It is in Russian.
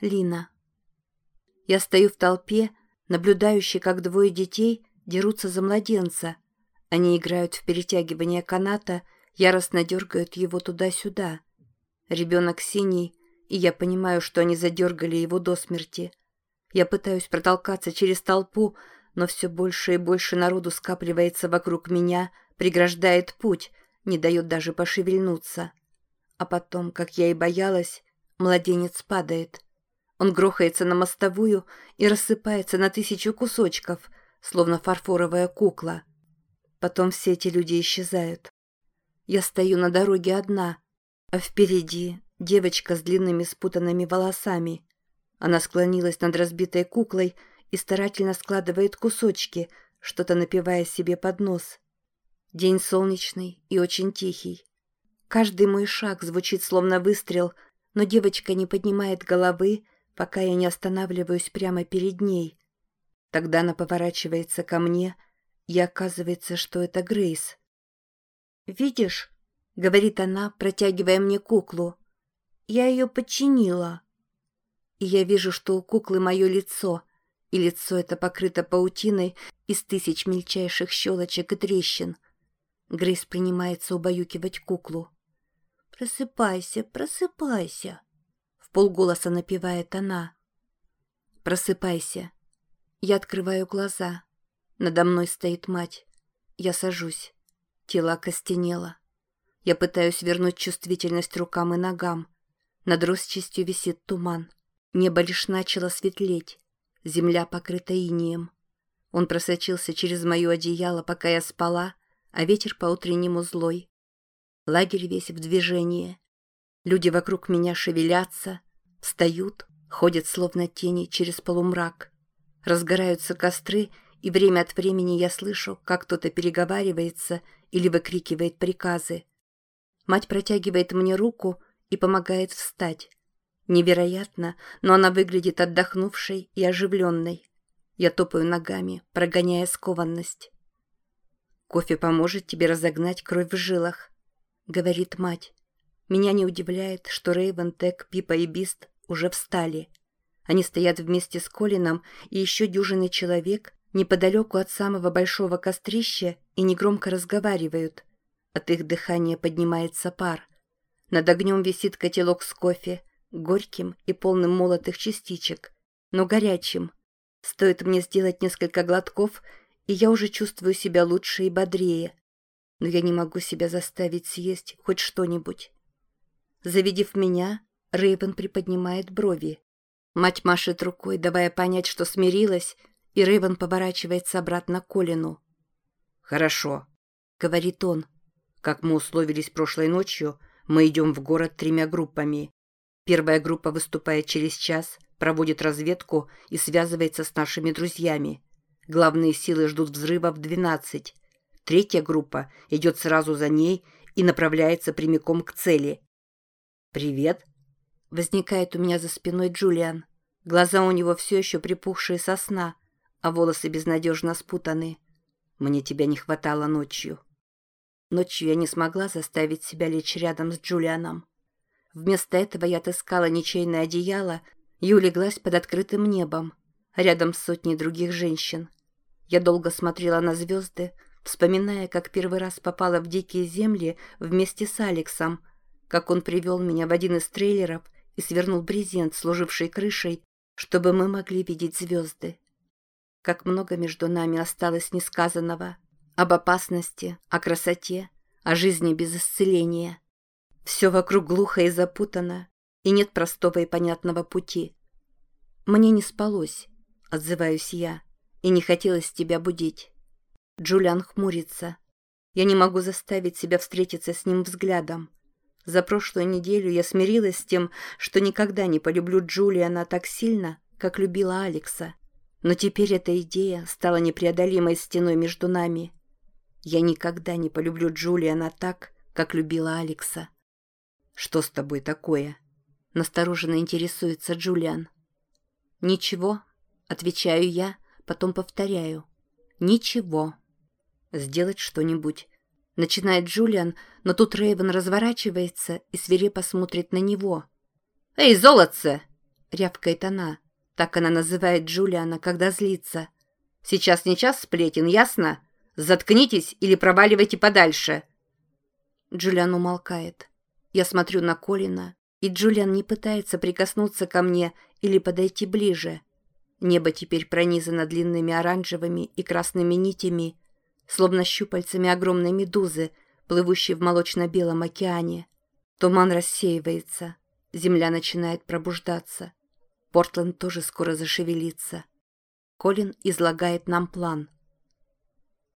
Лина. Я стою в толпе, наблюдающей, как двое детей дерутся за младенца. Они играют в перетягивание каната, яростно дергают его туда-сюда. Ребенок синий, и я понимаю, что они задергали его до смерти. Я пытаюсь протолкаться через толпу, но все больше и больше народу скапливается вокруг меня, преграждает путь, не дает даже пошевельнуться. А потом, как я и боялась, младенец падает. Он грохается на мостовую и рассыпается на тысячу кусочков, словно фарфоровая кукла. Потом все эти люди исчезают. Я стою на дороге одна, а впереди девочка с длинными спутанными волосами. Она склонилась над разбитой куклой и старательно складывает кусочки, что-то напивая себе под нос. День солнечный и очень тихий. Каждый мой шаг звучит словно выстрел, но девочка не поднимает головы, пока я не останавливаюсь прямо перед ней. Тогда она поворачивается ко мне, и оказывается, что это Грейс. «Видишь?» — говорит она, протягивая мне куклу. «Я ее подчинила». И я вижу, что у куклы мое лицо, и лицо это покрыто паутиной из тысяч мельчайших щелочек и трещин. Грейс принимается убаюкивать куклу. «Просыпайся, просыпайся!» В полголоса напевает она. «Просыпайся!» Я открываю глаза. Надо мной стоит мать. Я сажусь. Тело окостенело. Я пытаюсь вернуть чувствительность рукам и ногам. Над росчастью висит туман. Небо лишь начало светлеть. Земля покрыта инеем. Он просочился через мое одеяло, пока я спала, а ветер по-утреннему злой. Лагерь весь в движении. Люди вокруг меня шевелятся, встают, ходят словно тени через полумрак. Разгораются костры, и время от времени я слышу, как кто-то переговаривается или выкрикивает приказы. Мать протягивает мне руку и помогает встать. Невероятно, но она выглядит отдохнувшей и оживленной. Я топаю ногами, прогоняя скованность. «Кофе поможет тебе разогнать кровь в жилах», — говорит мать. Меня не удивляет, что Рейвен, Тек, Пипа и Бист уже встали. Они стоят вместе с Колином и еще дюжиной человек неподалеку от самого большого кострища и негромко разговаривают. От их дыхания поднимается пар. Над огнем висит котелок с кофе — горьким и полным молотых частичек, но горячим. Стоит мне сделать несколько глотков, и я уже чувствую себя лучше и бодрее. Но я не могу себя заставить съесть хоть что-нибудь. Завидев меня, Рейвен приподнимает брови. Мать машет рукой, давая понять, что смирилась, и Рейвен поворачивается обратно к Колину. «Хорошо», — говорит он. «Как мы условились прошлой ночью, мы идем в город тремя группами. Первая группа выступает через час, проводит разведку и связывается с нашими друзьями. Главные силы ждут взрыва в 12. Третья группа идет сразу за ней и направляется прямиком к цели. «Привет!» Возникает у меня за спиной Джулиан. Глаза у него все еще припухшие со сна, а волосы безнадежно спутаны. Мне тебя не хватало ночью. Ночью я не смогла заставить себя лечь рядом с Джулианом. Вместо этого я отыскала ничейное одеяло и улеглась под открытым небом, рядом с сотней других женщин. Я долго смотрела на звезды, вспоминая, как первый раз попала в дикие земли вместе с Алексом, как он привел меня в один из трейлеров и свернул брезент, служивший крышей, чтобы мы могли видеть звезды. Как много между нами осталось несказанного об опасности, о красоте, о жизни без исцеления. Все вокруг глухо и запутано, и нет простого и понятного пути. Мне не спалось, отзываюсь я, и не хотелось тебя будить. Джулиан хмурится. Я не могу заставить себя встретиться с ним взглядом. За прошлую неделю я смирилась с тем, что никогда не полюблю Джулиана так сильно, как любила Алекса. Но теперь эта идея стала непреодолимой стеной между нами. Я никогда не полюблю Джулиана так, как любила Алекса. «Что с тобой такое?» Настороженно интересуется Джулиан. «Ничего», — отвечаю я, потом повторяю. «Ничего». «Сделать что-нибудь». Начинает Джулиан, но тут Рейвен разворачивается и свирепо смотрит на него. «Эй, золотце!» — рявкает она. Так она называет Джулиана, когда злится. «Сейчас не час сплетен, ясно? Заткнитесь или проваливайте подальше!» Джулиан умолкает. Я смотрю на Колина, и Джулиан не пытается прикоснуться ко мне или подойти ближе. Небо теперь пронизано длинными оранжевыми и красными нитями, словно щупальцами огромной медузы, плывущей в молочно-белом океане. Туман рассеивается, земля начинает пробуждаться. Портленд тоже скоро зашевелится. Колин излагает нам план –